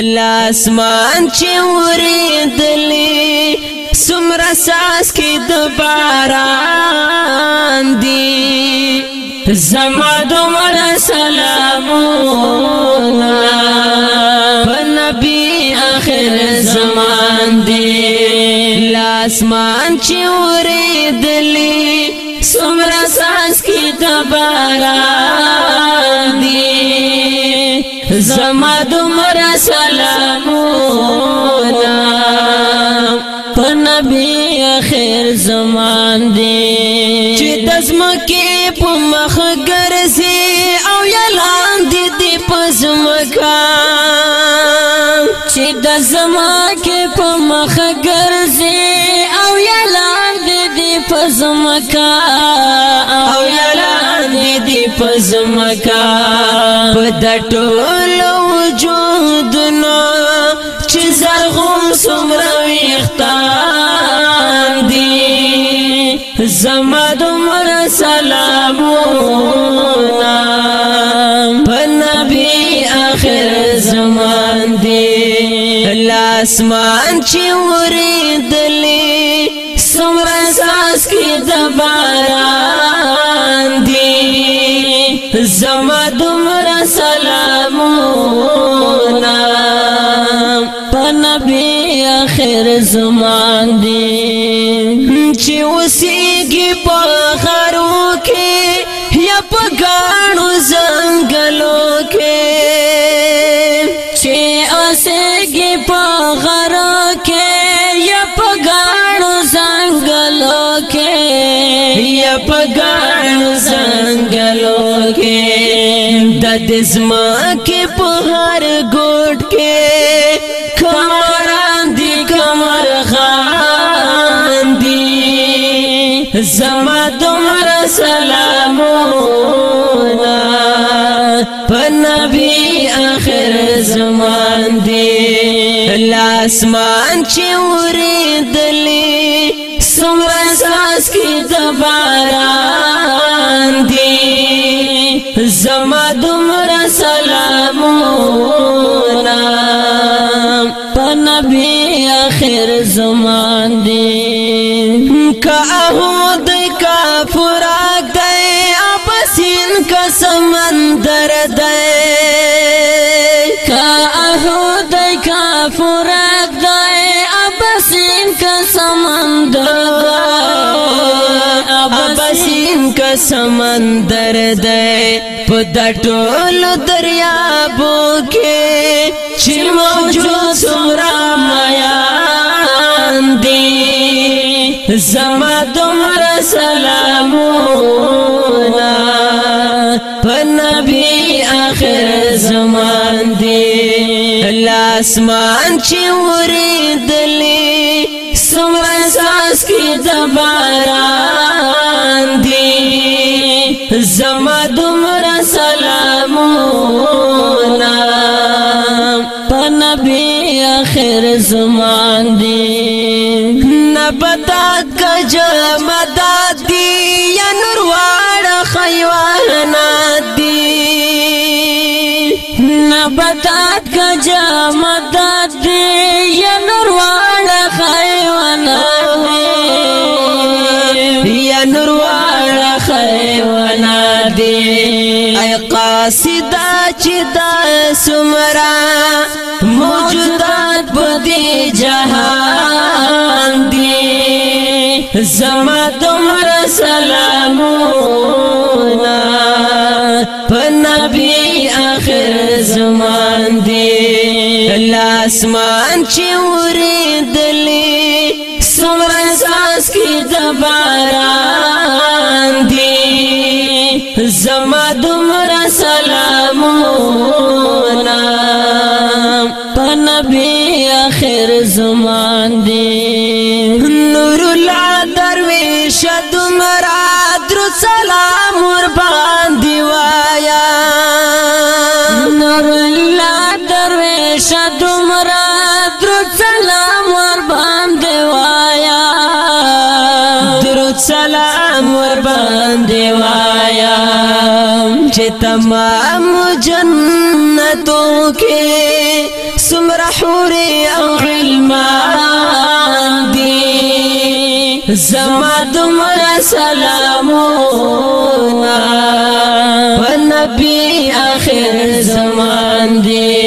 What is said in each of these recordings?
لاسمان چې ورېدلې سمرا ساس کې د باران دی زما دومره سلامونه په نبی اخر زمان دی لاسمان چې ورېدلې سمرا ساس کې د باران دی زما دومره زر سلامونا پر نبی اخیر زمان دی چې دزمکی په مخ ګرځي او یلان دی دی پزمکا چې د زمکه په مخ ګرځي او یلان دی دی پزمکا او یلان دی دی پزمکا په د ټولو وجودنا چې زرغون څومره ویختان دي زما دومره سلامونه په نبی آخر زمان دي لاسمان چې ورېدلې څومره ساس کې د باران زما دمر سلامونا پنبی آخر زمان دی چی وسیگی پا خرو کی یا پا گانو زنگلو کی چی آسیگی پا غرو کی یا پا گانو زنگلو کی یا پا گانو زنگلو د زما کې په هر ګډ کې کمران دی کمر خان دی زما دمر سلامونه په نبی اخر زمان دی لاسمان چې ورې دلی سمرساس کې دباران زما دمر سلامونا پنبی آخر زمان دی که اهود کا فراق دی اپسین کا سمندر دی ابسین کا سمندر دے پدا ټول دریابو کې چې موجود سورا میان دی زما تمرا سلامونا پنبی آخر زمان دی لاسمان چې ورې دلی سمرا ساس کی دباران دی زما دمرا سلامونا پنبی آخر زمان دی نبتا کجمدان بتا کجا مدا سیدا چې دا سمرا موجودات په دې جهان دی زما تمر سلامونه په نبی اخر زمان دی لاسمان چې ورې دلې سمرا ساس کې دباران زما دمر سلامونا پنبی آخر زمان دی نور الله درویش دمر در سلام ور باندې وایا نور الله درویش دمر در سلام ور باندې وایا در سلام ور باندې تمام جنتوں کے سمر حور او علمان دی زما دمرا سلامونا نبی آخر زمان دی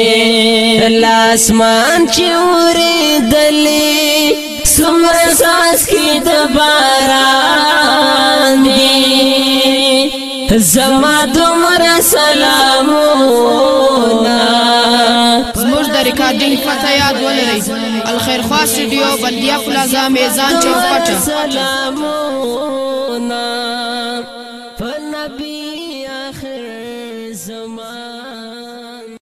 لاسمان چوری دلی سمر ساس کی دباران دی زما دومره سلامونه زموږ د ریکارډینګ پته یاد ولرئ الخير خوا سټډیو بلدیا پلازا میزان چوک پټه سلامونه